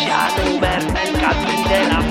Ja du berten